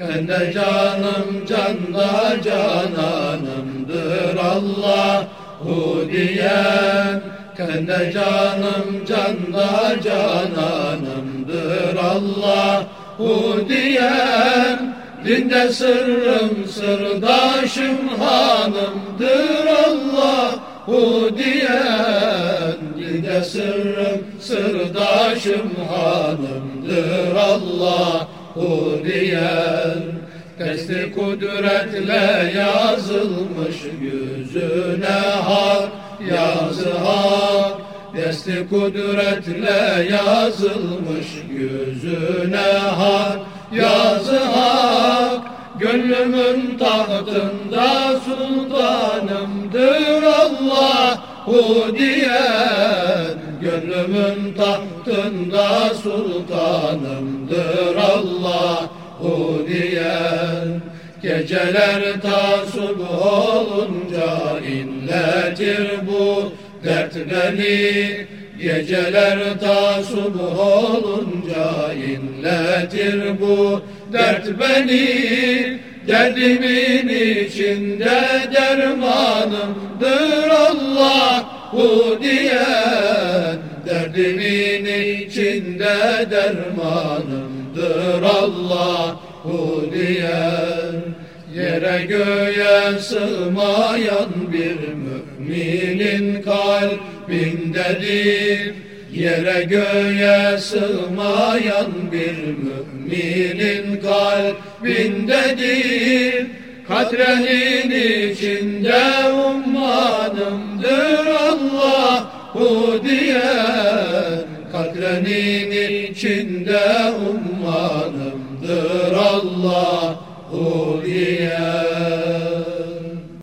Ben de canım canda cananımdır Allahu diyen Kendi canım canda cananımdır Allahu diyen Dinde sırrım sırdaşım hanımdır Allahu diyen Dinde sırrım sırdaşım hanımdır Allahu diyen Testi kudretle yazılmış yüzüne hak yazı hak. Desti kudretle yazılmış yüzüne hak yazı hak. Gönlümün tahtında sultanımdır Allahu diyen Gönlümün tahtında sultanımdır Geceler ta subh olunca inletir bu dert beni. Geceler ta subh olunca inletir bu dert beni. Derdimin içinde dermanımdır Allahu diyen Derdimin içinde dermanımdır Allahu diyen Yere göğe sığmayan bir müminin kalbindedir Yere göğe sığmayan bir müminin kalbindedir Katrenin içinde ummanımdır Allahu diyen Katrenin içinde ummanımdır Allahu Oh dear.